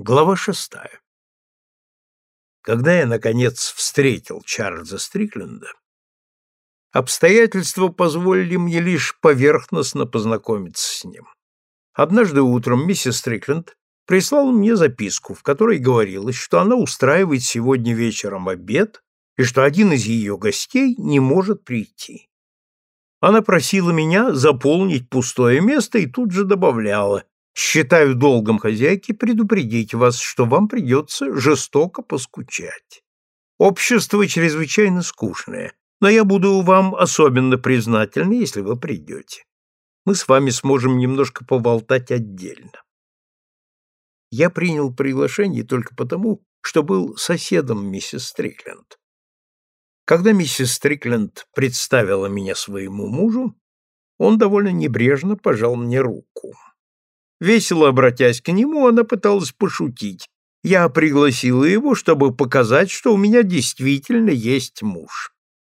Глава шестая. Когда я, наконец, встретил Чарльза Стрикленда, обстоятельства позволили мне лишь поверхностно познакомиться с ним. Однажды утром миссис Стрикленд прислала мне записку, в которой говорилось, что она устраивает сегодня вечером обед и что один из ее гостей не может прийти. Она просила меня заполнить пустое место и тут же добавляла, Считаю долгом хозяйки предупредить вас, что вам придется жестоко поскучать. Общество чрезвычайно скучное, но я буду вам особенно признательна, если вы придете. Мы с вами сможем немножко поболтать отдельно. Я принял приглашение только потому, что был соседом миссис Стрикленд. Когда миссис Стрикленд представила меня своему мужу, он довольно небрежно пожал мне руку. Весело обратясь к нему, она пыталась пошутить. Я пригласила его, чтобы показать, что у меня действительно есть муж.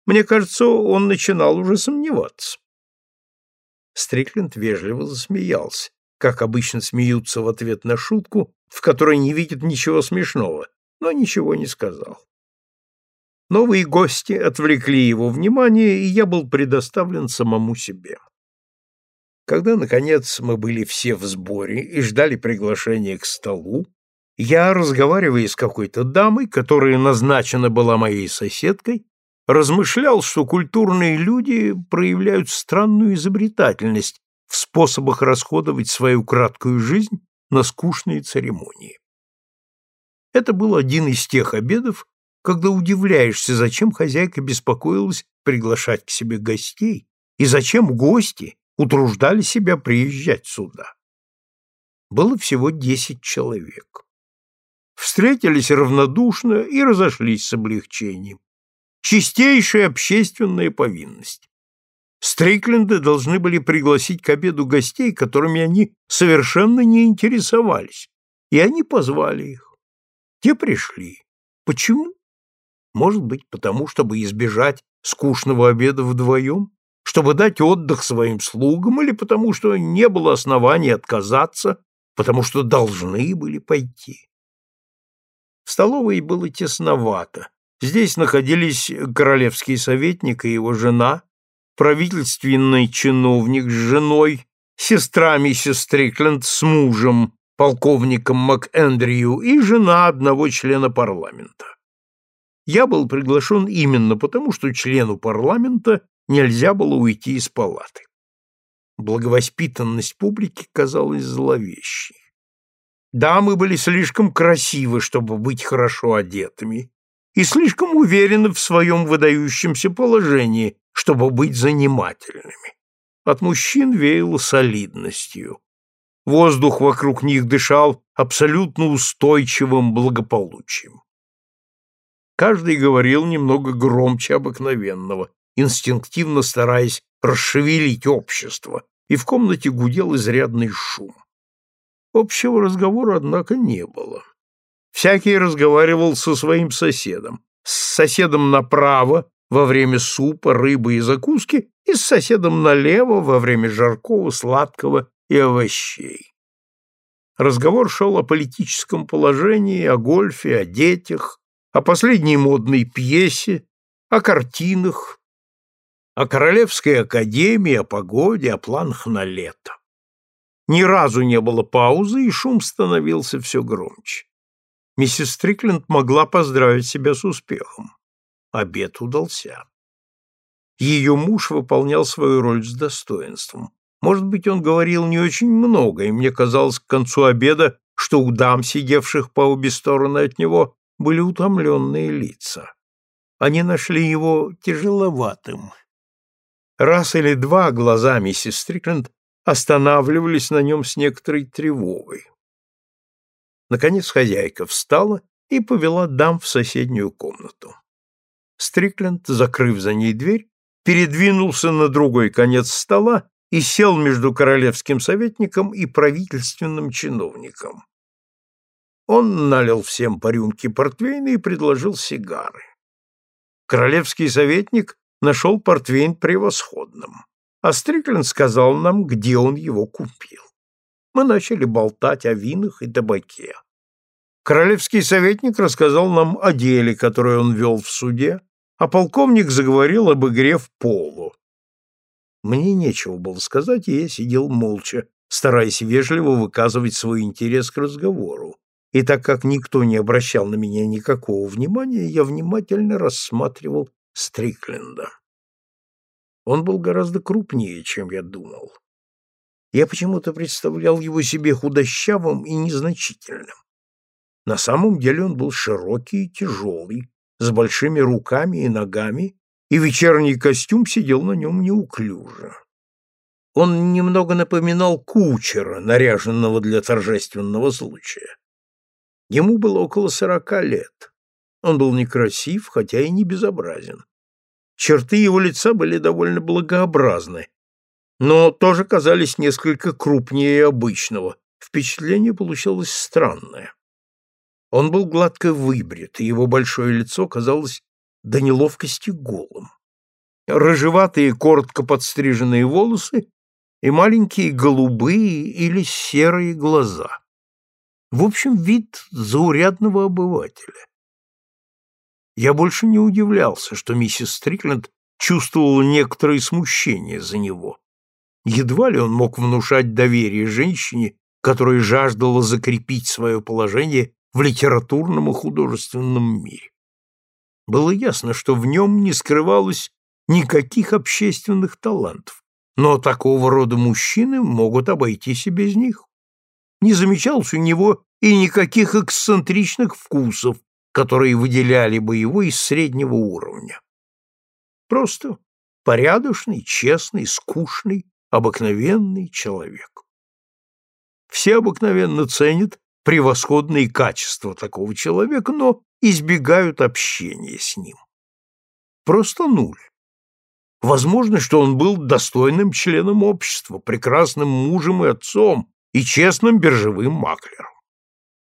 Мне кажется, он начинал уже сомневаться. Стрикленд вежливо засмеялся, как обычно смеются в ответ на шутку, в которой не видят ничего смешного, но ничего не сказал. Новые гости отвлекли его внимание, и я был предоставлен самому себе. Когда, наконец, мы были все в сборе и ждали приглашения к столу, я, разговаривая с какой-то дамой, которая назначена была моей соседкой, размышлял, что культурные люди проявляют странную изобретательность в способах расходовать свою краткую жизнь на скучные церемонии. Это был один из тех обедов, когда удивляешься, зачем хозяйка беспокоилась приглашать к себе гостей и зачем гости утруждали себя приезжать сюда. Было всего десять человек. Встретились равнодушно и разошлись с облегчением. Чистейшая общественная повинность. Стрикленды должны были пригласить к обеду гостей, которыми они совершенно не интересовались, и они позвали их. Те пришли. Почему? Может быть, потому, чтобы избежать скучного обеда вдвоем? Чтобы дать отдых своим слугам или потому, что не было оснований отказаться, потому что должны были пойти. В столовой было тесновато. Здесь находились королевский советник и его жена, правительственный чиновник с женой, сестра миссис Стрикленд с мужем, полковником МакЭндрю и жена одного члена парламента. Я был приглашен именно потому, что члену парламента нельзя было уйти из палаты. Благовоспитанность публики казалась зловещей. Дамы были слишком красивы, чтобы быть хорошо одетыми, и слишком уверены в своем выдающемся положении, чтобы быть занимательными. От мужчин веяло солидностью. Воздух вокруг них дышал абсолютно устойчивым благополучием. Каждый говорил немного громче обыкновенного, инстинктивно стараясь расшевелить общество, и в комнате гудел изрядный шум. Общего разговора, однако, не было. Всякий разговаривал со своим соседом, с соседом направо во время супа, рыбы и закуски и с соседом налево во время жаркого, сладкого и овощей. Разговор шел о политическом положении, о гольфе, о детях, о последней модной пьесе, о картинах, о Королевской академии, о погоде, о планах на лето. Ни разу не было паузы, и шум становился все громче. Миссис Стрикленд могла поздравить себя с успехом. Обед удался. Ее муж выполнял свою роль с достоинством. Может быть, он говорил не очень много, и мне казалось к концу обеда, что у дам, сидевших по обе стороны от него, были утомленные лица. Они нашли его тяжеловатым, Раз или два глаза миссис Стрикленд останавливались на нем с некоторой тревогой. Наконец хозяйка встала и повела дам в соседнюю комнату. Стрикленд, закрыв за ней дверь, передвинулся на другой конец стола и сел между королевским советником и правительственным чиновником. Он налил всем по рюмке портвейна и предложил сигары. Королевский советник нашел портвейн превосходным, а Стрикленд сказал нам, где он его купил. Мы начали болтать о винах и табаке. Королевский советник рассказал нам о деле, которое он вел в суде, а полковник заговорил об игре в поло. Мне нечего было сказать, и я сидел молча, стараясь вежливо выказывать свой интерес к разговору. И так как никто не обращал на меня никакого внимания, я внимательно рассматривал Стрикленда. Он был гораздо крупнее, чем я думал. Я почему-то представлял его себе худощавым и незначительным. На самом деле он был широкий и тяжелый, с большими руками и ногами, и вечерний костюм сидел на нем неуклюже. Он немного напоминал кучера, наряженного для торжественного случая. Ему было около сорока лет. Он был некрасив, хотя и не безобразен. Черты его лица были довольно благообразны, но тоже казались несколько крупнее обычного. Впечатление получалось странное. Он был гладко выбрит, и его большое лицо казалось до неловкости голым. Рыжеватые, коротко подстриженные волосы и маленькие голубые или серые глаза. В общем, вид заурядного обывателя. Я больше не удивлялся, что миссис Стрикленд чувствовала некоторое смущение за него. Едва ли он мог внушать доверие женщине, которая жаждала закрепить свое положение в литературном и художественном мире. Было ясно, что в нем не скрывалось никаких общественных талантов, но такого рода мужчины могут обойтись и без них. Не замечалось у него и никаких эксцентричных вкусов, которые выделяли бы его из среднего уровня. Просто порядочный, честный, скучный, обыкновенный человек. Все обыкновенно ценят превосходные качества такого человека, но избегают общения с ним. Просто нуль. Возможно, что он был достойным членом общества, прекрасным мужем и отцом и честным биржевым маклером.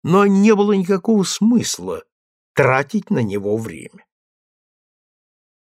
Но не было никакого смысла тратить на него время.